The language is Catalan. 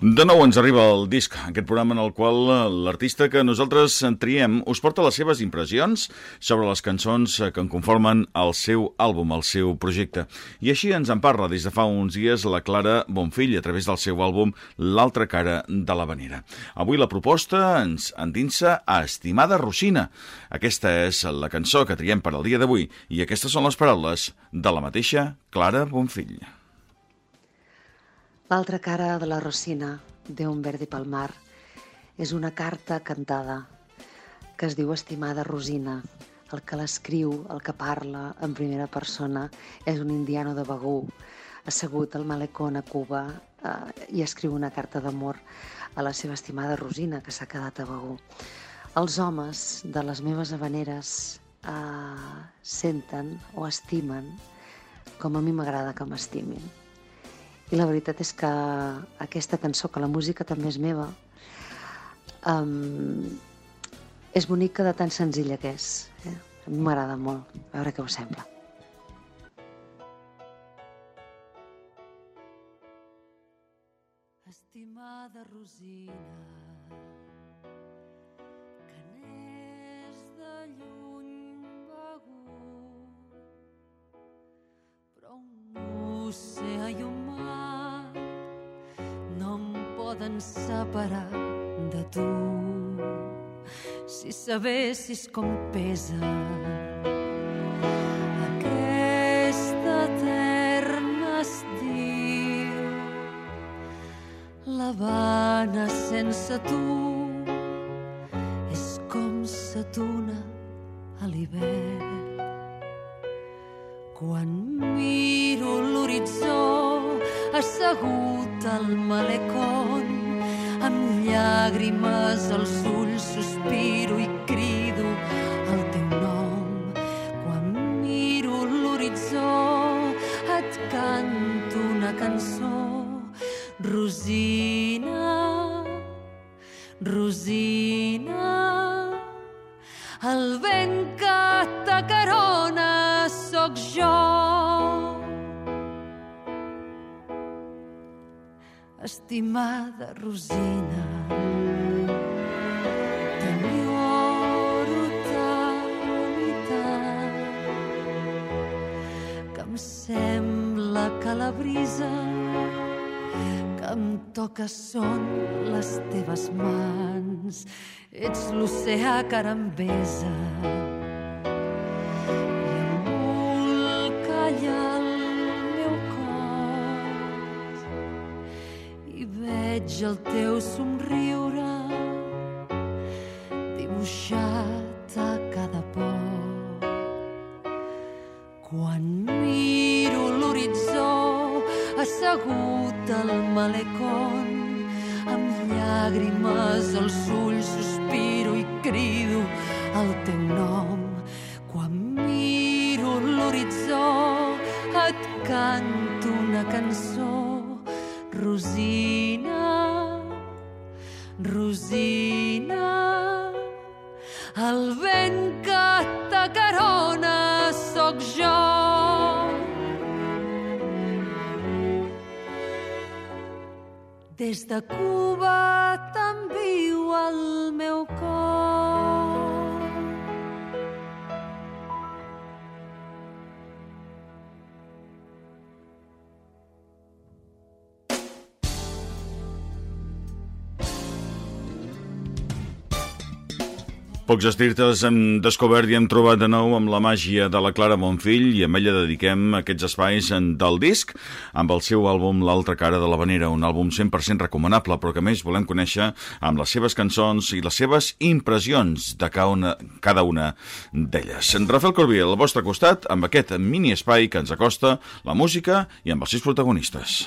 De nou ens arriba el disc, aquest programa en el qual eh, l'artista que nosaltres triem us porta les seves impressions sobre les cançons que en conformen el seu àlbum, el seu projecte. I així ens en parla des de fa uns dies la Clara Bonfill a través del seu àlbum L'altra cara de la vanera. Avui la proposta ens endinsa a Estimada Rosina. Aquesta és la cançó que triem per al dia d'avui i aquestes són les paraules de la mateixa Clara Bonfill. L'altra cara de la Rosina, d'un verdi pel mar, és una carta cantada que es diu Estimada Rosina. El que l'escriu, el que parla en primera persona, és un indiano de Begú, assegut al malecón a Cuba eh, i escriu una carta d'amor a la seva estimada Rosina, que s'ha quedat a Begú. Els homes de les meves habaneres eh, senten o estimen com a mi m'agrada que m'estimin i la veritat és que aquesta cançó, que la música també és meva, um, és bonica de tan senzilla que és. Eh? A mi m'agrada molt. A veure què us sembla. Estimada Rosina, poden separar de tu. Si sabessis com pesa aquest etern estiu, l'Havana sense tu és com sa tuna a l'hivern. Quan miro l'horitzó assegut al malecón amb llàgrimes als ulls sospiro i crido el teu nom. Quan miro l'horitzó et canto una cançó. Rosina Rosina el vent que t'acarona sóc jo estimada Rosina. Sembla que la brisa que em toca són les teves mans. Ets l'oceà que ara em besa veig el teu somriure dibuixat a cada por. Quan miro l'horitzó assegut al malecón amb llàgrimes als ulls sospiro i crido el teu nom. Quan miro l'horitzó et canto una cançó Rosina Rosina, el vent que t'acarona sóc jo. Des de Cuba Pocs estirtes hem descobert i hem trobat de nou amb la màgia de la Clara Monfill i amb ella dediquem aquests espais del disc amb el seu àlbum L'altra cara de la vanera, un àlbum 100% recomanable però que més volem conèixer amb les seves cançons i les seves impressions de cada una, cada una d'elles. Rafael Corbí, al vostre costat, amb aquest mini espai que ens acosta la música i amb els sis protagonistes.